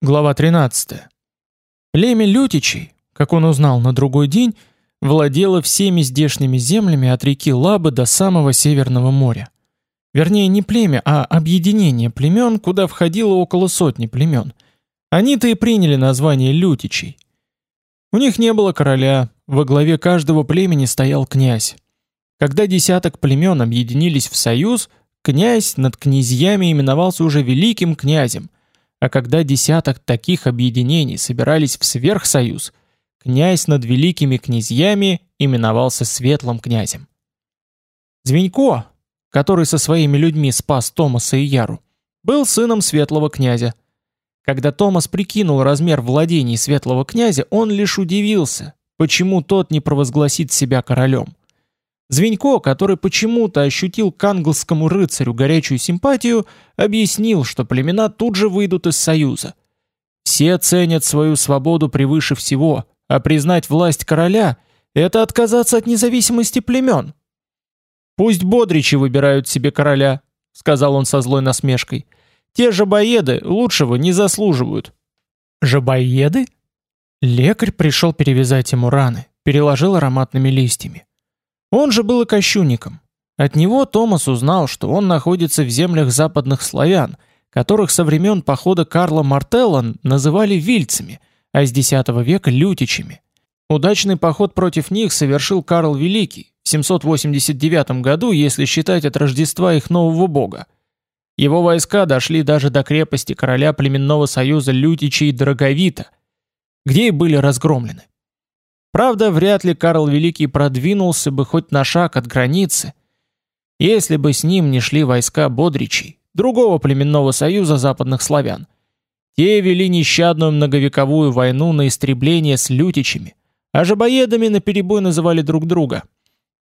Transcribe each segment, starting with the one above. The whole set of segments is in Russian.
Глава 13. Племя Лютичей, как он узнал на другой день, владело всеми здешними землями от реки Лабы до самого Северного моря. Вернее, не племя, а объединение племен, куда входило около сотни племен. Они-то и приняли название Лютичей. У них не было короля, во главе каждого племени стоял князь. Когда десяток племен объединились в союз, князь над князьями именовался уже великим князем – а когда десяток таких объединений собирались в сверхсоюз, князь над великими князьями именовался светлым князем. Звенько, который со своими людьми спас Томаса и Яру, был сыном светлого князя. Когда Томас прикинул размер владений светлого князя, он лишь удивился, почему тот не провозгласит себя королем. Звенько, который почему-то ощутил к англскому рыцарю горячую симпатию, объяснил, что племена тут же выйдут из союза. Все ценят свою свободу превыше всего, а признать власть короля – это отказаться от независимости племен. «Пусть бодричи выбирают себе короля», – сказал он со злой насмешкой. «Те жабоеды лучшего не заслуживают». «Жабоеды?» Лекарь пришел перевязать ему раны, переложил ароматными листьями. Он же был и. От него Томас узнал, что он находится в землях западных славян, которых со времен похода Карла Мартелла называли вильцами, а с X века лютичами. Удачный поход против них совершил Карл Великий в 789 году, если считать от Рождества их нового бога. Его войска дошли даже до крепости короля племенного союза Лютичей Драговита, где и были разгромлены. Правда, вряд ли Карл Великий продвинулся бы хоть на шаг от границы, если бы с ним не шли войска Бодричей, другого племенного союза западных славян. Те вели нещадную многовековую войну на истребление с лютичами, а жабоедами наперебой называли друг друга.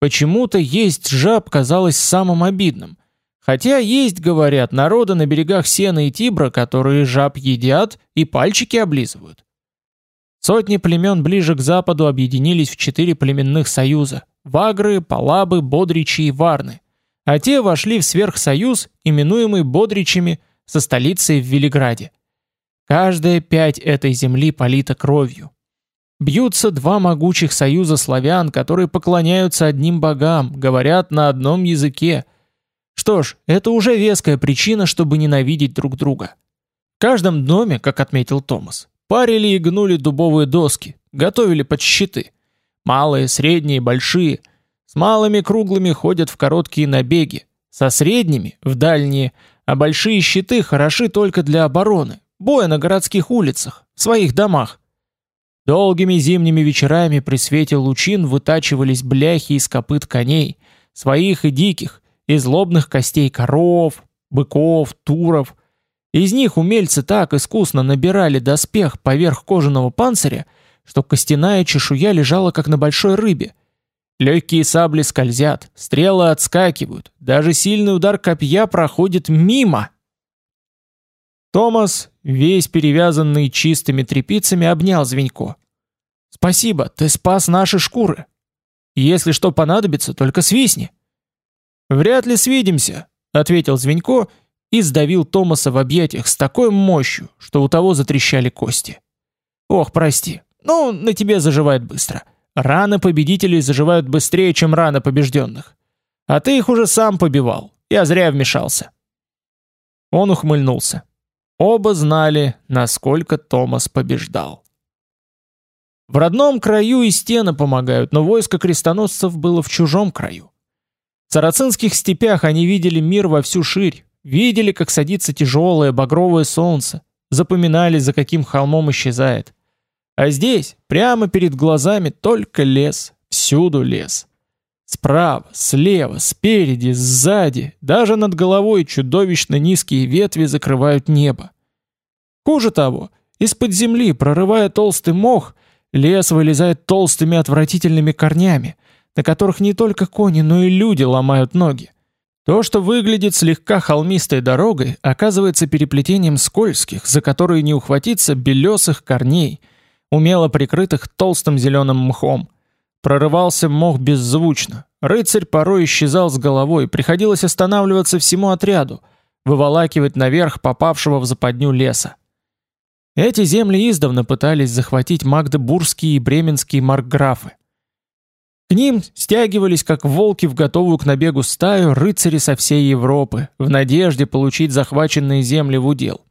Почему-то есть жаб казалось самым обидным. Хотя есть, говорят, народы на берегах Сена и Тибра, которые жаб едят и пальчики облизывают. Сотни племен ближе к западу объединились в четыре племенных союза – Вагры, Палабы, Бодричи и Варны. А те вошли в сверхсоюз, именуемый Бодричами, со столицей в Велиграде. Каждая пять этой земли полита кровью. Бьются два могучих союза славян, которые поклоняются одним богам, говорят на одном языке. Что ж, это уже веская причина, чтобы ненавидеть друг друга. В каждом доме, как отметил Томас, Парили и гнули дубовые доски, готовили под щиты. Малые, средние, большие. С малыми круглыми ходят в короткие набеги, со средними – в дальние, а большие щиты хороши только для обороны, боя на городских улицах, в своих домах. Долгими зимними вечерами при свете лучин вытачивались бляхи из копыт коней, своих и диких, из лобных костей коров, быков, туров – из них умельцы так искусно набирали доспех поверх кожаного панциря, что костяная чешуя лежала как на большой рыбе. Легкие сабли скользят, стрелы отскакивают, даже сильный удар копья проходит мимо. Томас, весь перевязанный чистыми тряпицами, обнял Звенько. «Спасибо, ты спас наши шкуры. Если что понадобится, только свистни». «Вряд ли свидимся», — ответил Звенько и сдавил Томаса в объятиях с такой мощью, что у того затрещали кости. «Ох, прости, ну, на тебе заживает быстро. Раны победителей заживают быстрее, чем раны побежденных. А ты их уже сам побивал, я зря вмешался». Он ухмыльнулся. Оба знали, насколько Томас побеждал. В родном краю и стены помогают, но войско крестоносцев было в чужом краю. В сарацинских степях они видели мир во всю ширь, Видели, как садится тяжелое багровое солнце, запоминали, за каким холмом исчезает. А здесь, прямо перед глазами, только лес, всюду лес. Справа, слева, спереди, сзади, даже над головой чудовищно низкие ветви закрывают небо. Хуже того, из-под земли, прорывая толстый мох, лес вылезает толстыми отвратительными корнями, на которых не только кони, но и люди ломают ноги. То, что выглядит слегка холмистой дорогой, оказывается переплетением скользких, за которые не ухватиться белесых корней, умело прикрытых толстым зеленым мхом. Прорывался мох беззвучно. Рыцарь порой исчезал с головой, приходилось останавливаться всему отряду, выволакивать наверх попавшего в западню леса. Эти земли издавна пытались захватить магдебургские и бременские маркграфы. К ним стягивались, как волки в готовую к набегу стаю, рыцари со всей Европы, в надежде получить захваченные земли в удел.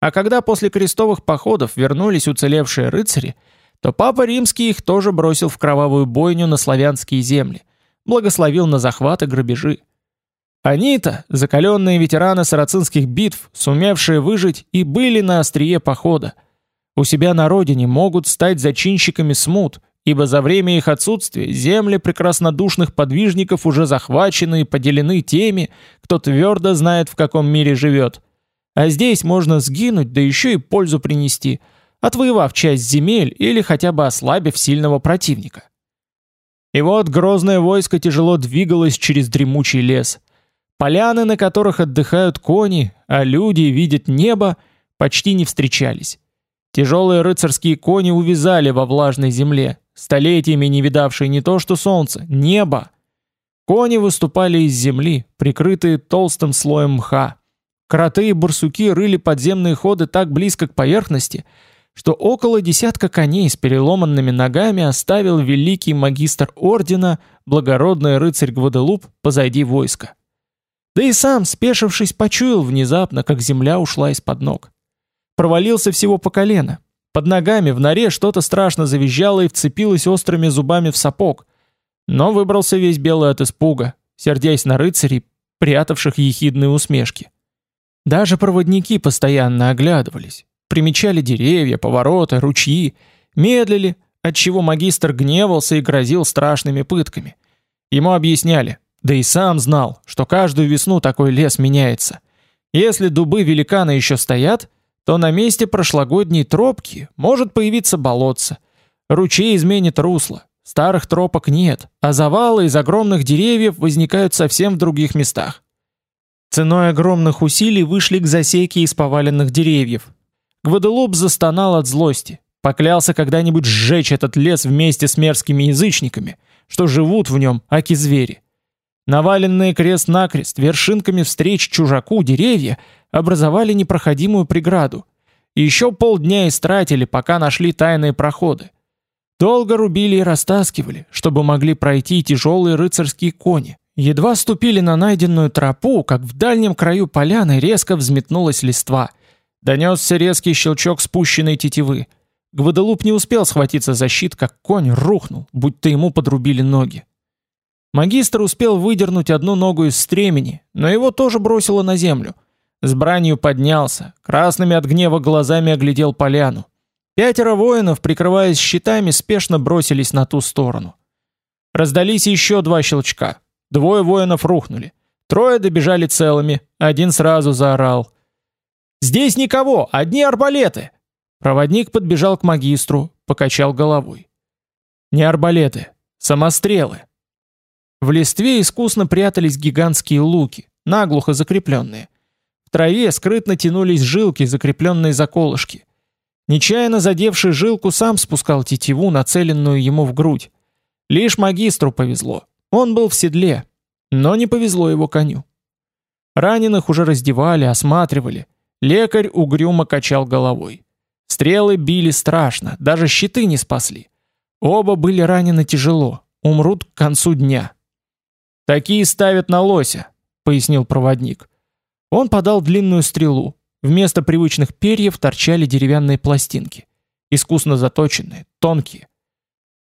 А когда после крестовых походов вернулись уцелевшие рыцари, то Папа Римский их тоже бросил в кровавую бойню на славянские земли, благословил на захват и грабежи. Они-то, закаленные ветераны сарацинских битв, сумевшие выжить и были на острие похода. У себя на родине могут стать зачинщиками смут, ибо за время их отсутствия земли прекраснодушных подвижников уже захвачены и поделены теми, кто твердо знает, в каком мире живет. А здесь можно сгинуть, да еще и пользу принести, отвоевав часть земель или хотя бы ослабив сильного противника. И вот грозное войско тяжело двигалось через дремучий лес. Поляны, на которых отдыхают кони, а люди видят небо, почти не встречались. Тяжелые рыцарские кони увязали во влажной земле, столетиями не видавшие не то что солнце, небо. Кони выступали из земли, прикрытые толстым слоем мха. Кроты и барсуки рыли подземные ходы так близко к поверхности, что около десятка коней с переломанными ногами оставил великий магистр ордена, благородный рыцарь Гваделуп, позади войска. Да и сам, спешившись, почуял внезапно, как земля ушла из-под ног. Провалился всего по колено. Под ногами в норе что-то страшно завизжало и вцепилось острыми зубами в сапог. Но выбрался весь белый от испуга, сердясь на рыцарей, прятавших ехидные усмешки. Даже проводники постоянно оглядывались, примечали деревья, повороты, ручьи, медлили, отчего магистр гневался и грозил страшными пытками. Ему объясняли, да и сам знал, что каждую весну такой лес меняется. Если дубы великана еще стоят, то на месте прошлогодней тропки может появиться болотце. Ручей изменит русло. Старых тропок нет, а завалы из огромных деревьев возникают совсем в других местах. Ценой огромных усилий вышли к засеке из поваленных деревьев. Гваделоп застонал от злости, поклялся когда-нибудь сжечь этот лес вместе с мерзкими язычниками, что живут в нем аки-звери. Наваленные крест-накрест вершинками встреч чужаку деревья образовали непроходимую преграду. И еще полдня истратили, пока нашли тайные проходы. Долго рубили и растаскивали, чтобы могли пройти тяжелые рыцарские кони. Едва ступили на найденную тропу, как в дальнем краю поляны резко взметнулась листва. Донесся резкий щелчок спущенной тетивы. Гваделуп не успел схватиться за щит, как конь рухнул, будто ему подрубили ноги. Магистр успел выдернуть одну ногу из стремени, но его тоже бросило на землю. С бранью поднялся, красными от гнева глазами оглядел поляну. Пятеро воинов, прикрываясь щитами, спешно бросились на ту сторону. Раздались еще два щелчка. Двое воинов рухнули. Трое добежали целыми, один сразу заорал. «Здесь никого, одни арбалеты!» Проводник подбежал к магистру, покачал головой. «Не арбалеты, самострелы!» В листве искусно прятались гигантские луки, наглухо закрепленные. В траве скрытно тянулись жилки, закрепленные за колышки. Нечаянно задевший жилку сам спускал тетиву, нацеленную ему в грудь. Лишь магистру повезло. Он был в седле, но не повезло его коню. Раненых уже раздевали, осматривали. Лекарь угрюмо качал головой. Стрелы били страшно, даже щиты не спасли. Оба были ранены тяжело, умрут к концу дня. Такие ставят на лося, пояснил проводник. Он подал длинную стрелу. Вместо привычных перьев торчали деревянные пластинки, искусно заточенные, тонкие.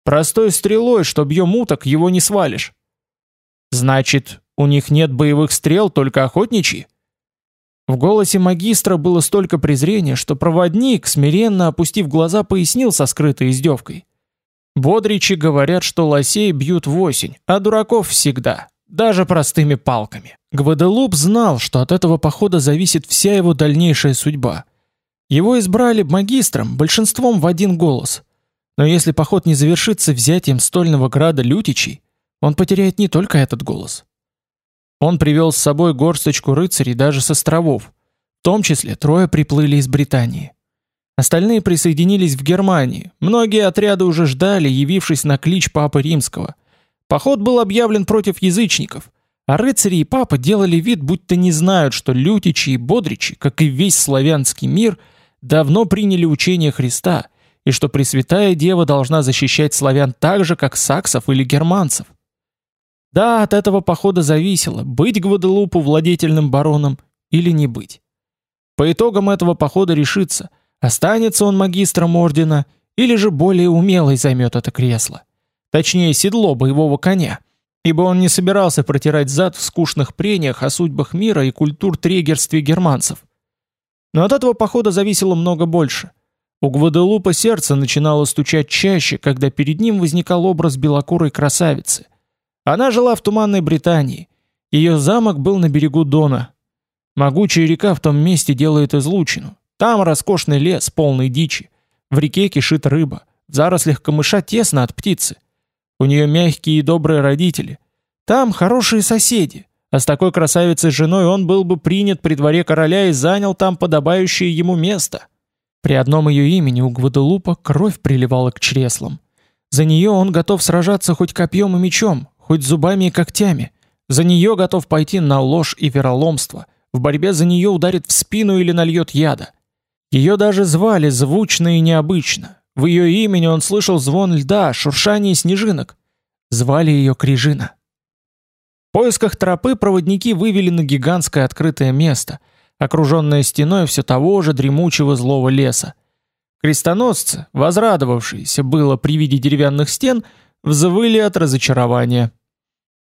Простой стрелой, что бьем уток, его не свалишь. Значит, у них нет боевых стрел, только охотничьи? В голосе магистра было столько презрения, что проводник, смиренно опустив глаза, пояснил со скрытой издевкой. Бодричи говорят, что лосей бьют в осень, а дураков всегда даже простыми палками. Гваделуп знал, что от этого похода зависит вся его дальнейшая судьба. Его избрали магистром большинством в один голос. Но если поход не завершится взятием стольного града Лютичей, он потеряет не только этот голос. Он привел с собой горсточку рыцарей даже с островов, в том числе трое приплыли из Британии. Остальные присоединились в Германии. Многие отряды уже ждали, явившись на клич папы Римского. Поход был объявлен против язычников, а рыцари и папа делали вид, будто не знают, что лютичи и бодричи, как и весь славянский мир, давно приняли учение Христа, и что Пресвятая Дева должна защищать славян так же, как саксов или германцев. Да, от этого похода зависело, быть Гваделупу владетельным бароном или не быть. По итогам этого похода решится, останется он магистром ордена или же более умелый займет это кресло. Точнее, седло боевого коня, ибо он не собирался протирать зад в скучных прениях о судьбах мира и культур трегерстве германцев. Но от этого похода зависело много больше. У Гваделупа сердце начинало стучать чаще, когда перед ним возникал образ белокурой красавицы. Она жила в туманной Британии. Ее замок был на берегу Дона. Могучая река в том месте делает излучину. Там роскошный лес, полный дичи. В реке кишит рыба. В зарослях камыша тесно от птицы. У нее мягкие и добрые родители. Там хорошие соседи. А с такой красавицей женой он был бы принят при дворе короля и занял там подобающее ему место. При одном ее имени у Гваделупа кровь приливала к чреслам. За нее он готов сражаться хоть копьем и мечом, хоть зубами и когтями. За нее готов пойти на ложь и вероломство. В борьбе за нее ударит в спину или нальет яда. Ее даже звали звучно и необычно. В ее имени он слышал звон льда, шуршание снежинок. Звали ее Крижина. В поисках тропы проводники вывели на гигантское открытое место, окруженное стеной все того же дремучего злого леса. Крестоносцы, возрадовавшиеся было при виде деревянных стен, взвыли от разочарования.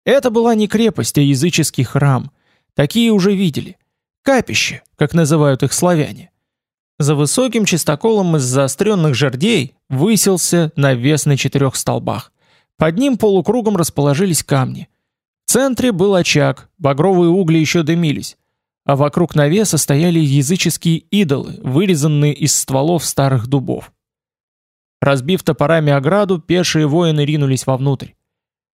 Это была не крепость, а языческий храм. Такие уже видели. Капище, как называют их славяне. За высоким чистоколом из заостренных жердей высился навес на четырех столбах. Под ним полукругом расположились камни. В центре был очаг, багровые угли еще дымились, а вокруг навеса стояли языческие идолы, вырезанные из стволов старых дубов. Разбив топорами ограду, пешие воины ринулись вовнутрь.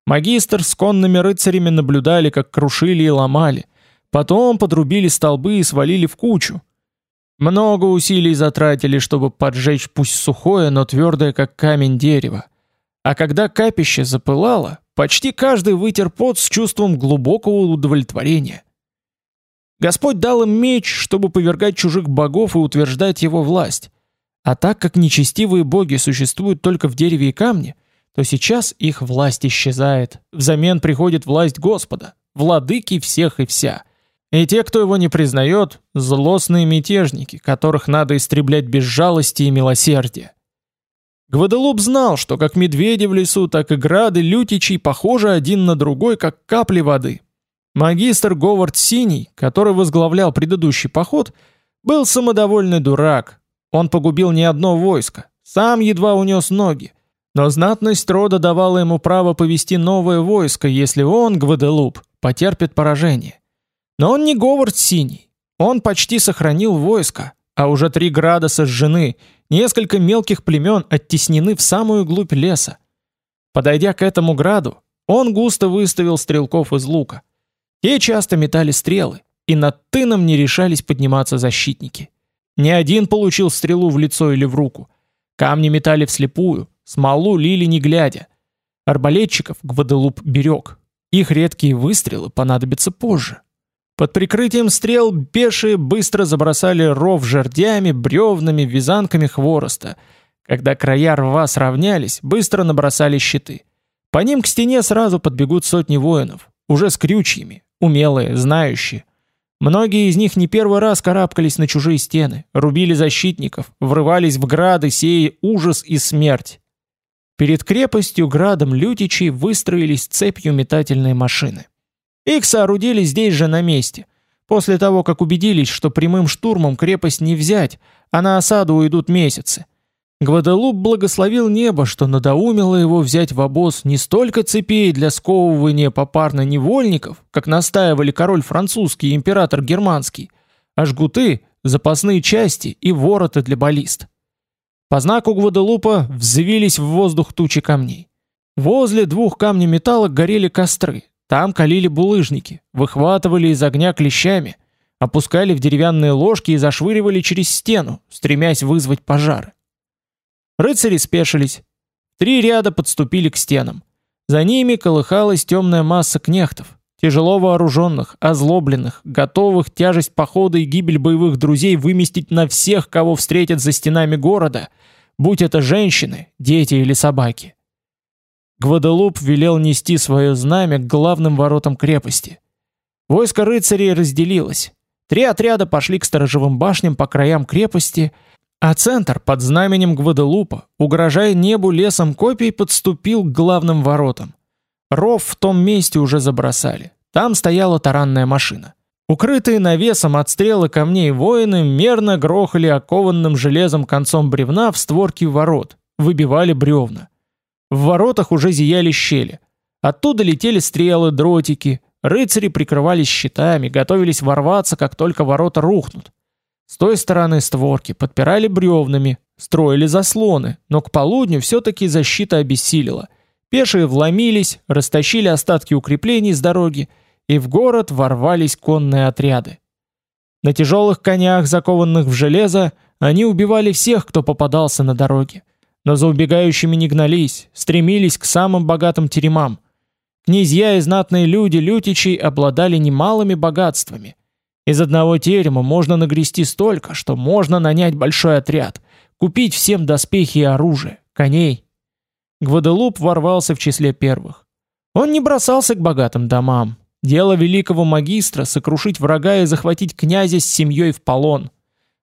Магистр с конными рыцарями наблюдали, как крушили и ломали. Потом подрубили столбы и свалили в кучу. Много усилий затратили, чтобы поджечь пусть сухое, но твердое, как камень дерево. А когда капище запылало, почти каждый вытер пот с чувством глубокого удовлетворения. Господь дал им меч, чтобы повергать чужих богов и утверждать его власть. А так как нечестивые боги существуют только в дереве и камне, то сейчас их власть исчезает. Взамен приходит власть Господа, владыки всех и вся. И те, кто его не признает, злостные мятежники, которых надо истреблять без жалости и милосердия. Гваделуп знал, что как медведи в лесу, так и грады лютичей похожи один на другой, как капли воды. Магистр Говард Синий, который возглавлял предыдущий поход, был самодовольный дурак. Он погубил не одно войско, сам едва унес ноги. Но знатность рода давала ему право повести новое войско, если он, Гваделуп, потерпит поражение. Но он не Говард Синий. Он почти сохранил войско, а уже три града сожжены, несколько мелких племен оттеснены в самую глубь леса. Подойдя к этому граду, он густо выставил стрелков из лука. Те часто метали стрелы, и над тыном не решались подниматься защитники. Ни один получил стрелу в лицо или в руку. Камни метали вслепую, смолу лили не глядя. Арбалетчиков Гваделуп берег. Их редкие выстрелы понадобятся позже. Под прикрытием стрел пешие быстро забросали ров жердями, бревнами, вязанками хвороста. Когда края рва сравнялись, быстро набросали щиты. По ним к стене сразу подбегут сотни воинов, уже с крючьями, умелые, знающие. Многие из них не первый раз карабкались на чужие стены, рубили защитников, врывались в грады, сея ужас и смерть. Перед крепостью градом лютичей выстроились цепью метательные машины. Их соорудили здесь же на месте. После того, как убедились, что прямым штурмом крепость не взять, а на осаду уйдут месяцы. Гваделуп благословил небо, что надоумило его взять в обоз не столько цепей для сковывания попарно невольников, как настаивали король французский и император германский, а жгуты, запасные части и вороты для баллист. По знаку Гваделупа взвились в воздух тучи камней. Возле двух камней металла горели костры, там калили булыжники, выхватывали из огня клещами, опускали в деревянные ложки и зашвыривали через стену, стремясь вызвать пожары. Рыцари спешились. Три ряда подступили к стенам. За ними колыхалась темная масса кнехтов. тяжело вооруженных, озлобленных, готовых тяжесть похода и гибель боевых друзей выместить на всех, кого встретят за стенами города, будь это женщины, дети или собаки. Гваделуп велел нести свое знамя к главным воротам крепости. Войско рыцарей разделилось. Три отряда пошли к сторожевым башням по краям крепости, а центр под знаменем Гваделупа, угрожая небу лесом копий, подступил к главным воротам. Ров в том месте уже забросали. Там стояла таранная машина. Укрытые навесом от стрелы камней воины мерно грохали окованным железом концом бревна в створки ворот, выбивали бревна. В воротах уже зияли щели. Оттуда летели стрелы, дротики. Рыцари прикрывались щитами, готовились ворваться, как только ворота рухнут. С той стороны створки подпирали бревнами, строили заслоны, но к полудню все-таки защита обессилила. Пешие вломились, растащили остатки укреплений с дороги, и в город ворвались конные отряды. На тяжелых конях, закованных в железо, они убивали всех, кто попадался на дороге но за убегающими не гнались, стремились к самым богатым теремам. Князья и знатные люди лютичей обладали немалыми богатствами. Из одного терема можно нагрести столько, что можно нанять большой отряд, купить всем доспехи и оружие, коней. Гваделуп ворвался в числе первых. Он не бросался к богатым домам. Дело великого магистра сокрушить врага и захватить князя с семьей в полон.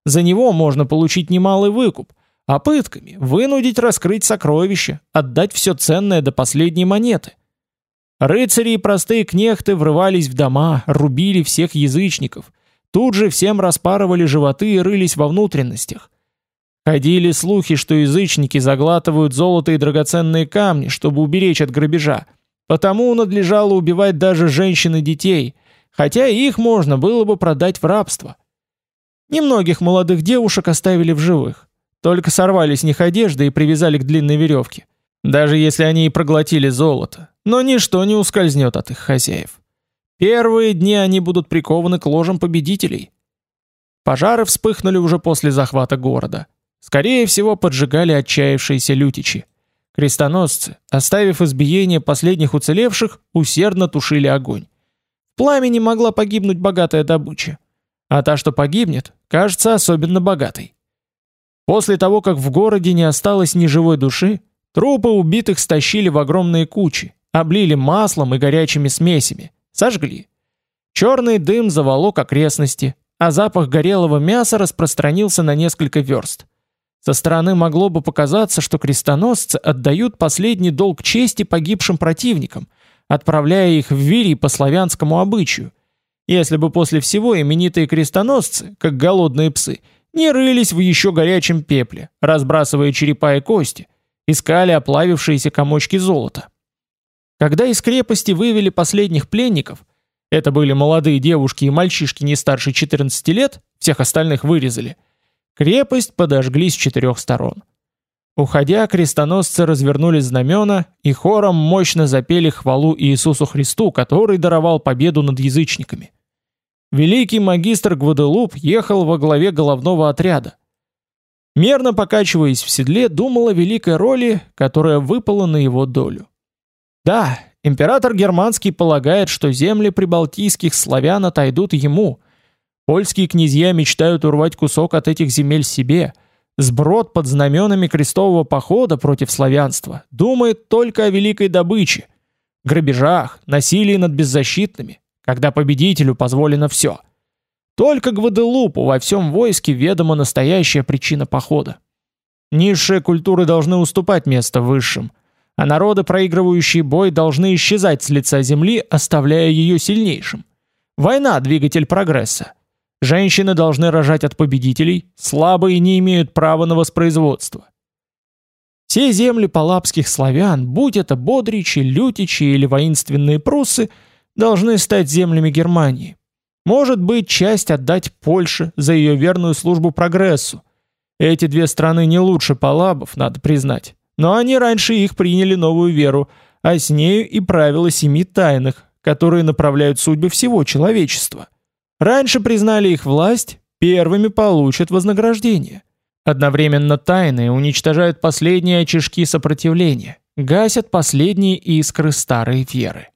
За него можно получить немалый выкуп – а пытками вынудить раскрыть сокровища, отдать все ценное до последней монеты. Рыцари и простые кнехты врывались в дома, рубили всех язычников, тут же всем распарывали животы и рылись во внутренностях. Ходили слухи, что язычники заглатывают золото и драгоценные камни, чтобы уберечь от грабежа. Потому надлежало убивать даже женщин и детей, хотя их можно было бы продать в рабство. Немногих молодых девушек оставили в живых. Только сорвали с них одежды и привязали к длинной веревке. Даже если они и проглотили золото, но ничто не ускользнет от их хозяев. Первые дни они будут прикованы к ложам победителей. Пожары вспыхнули уже после захвата города. Скорее всего, поджигали отчаявшиеся лютичи. Крестоносцы, оставив избиение последних уцелевших, усердно тушили огонь. В пламени могла погибнуть богатая добыча. А та, что погибнет, кажется особенно богатой. После того, как в городе не осталось ни живой души, трупы убитых стащили в огромные кучи, облили маслом и горячими смесями, сожгли. Черный дым заволок окрестности, а запах горелого мяса распространился на несколько верст. Со стороны могло бы показаться, что крестоносцы отдают последний долг чести погибшим противникам, отправляя их в Вирий по славянскому обычаю. Если бы после всего именитые крестоносцы, как голодные псы, не рылись в еще горячем пепле, разбрасывая черепа и кости, искали оплавившиеся комочки золота. Когда из крепости вывели последних пленников, это были молодые девушки и мальчишки не старше 14 лет, всех остальных вырезали, крепость подожгли с четырех сторон. Уходя, крестоносцы развернули знамена и хором мощно запели хвалу Иисусу Христу, который даровал победу над язычниками. Великий магистр Гваделуп ехал во главе головного отряда. Мерно покачиваясь в седле, думал о великой роли, которая выпала на его долю. Да, император германский полагает, что земли прибалтийских славян отойдут ему. Польские князья мечтают урвать кусок от этих земель себе. Сброд под знаменами крестового похода против славянства думает только о великой добыче, грабежах, насилии над беззащитными, когда победителю позволено все. Только Гваделупу во всем войске ведома настоящая причина похода. Низшие культуры должны уступать место высшим, а народы, проигрывающие бой, должны исчезать с лица земли, оставляя ее сильнейшим. Война – двигатель прогресса. Женщины должны рожать от победителей, слабые не имеют права на воспроизводство. Все земли палапских славян, будь это бодричи, лютичи или воинственные пруссы – должны стать землями Германии. Может быть, часть отдать Польше за ее верную службу прогрессу. Эти две страны не лучше палабов, надо признать. Но они раньше их приняли новую веру, а с нею и правила семи тайных, которые направляют судьбы всего человечества. Раньше признали их власть, первыми получат вознаграждение. Одновременно тайные уничтожают последние очишки сопротивления, гасят последние искры старой веры.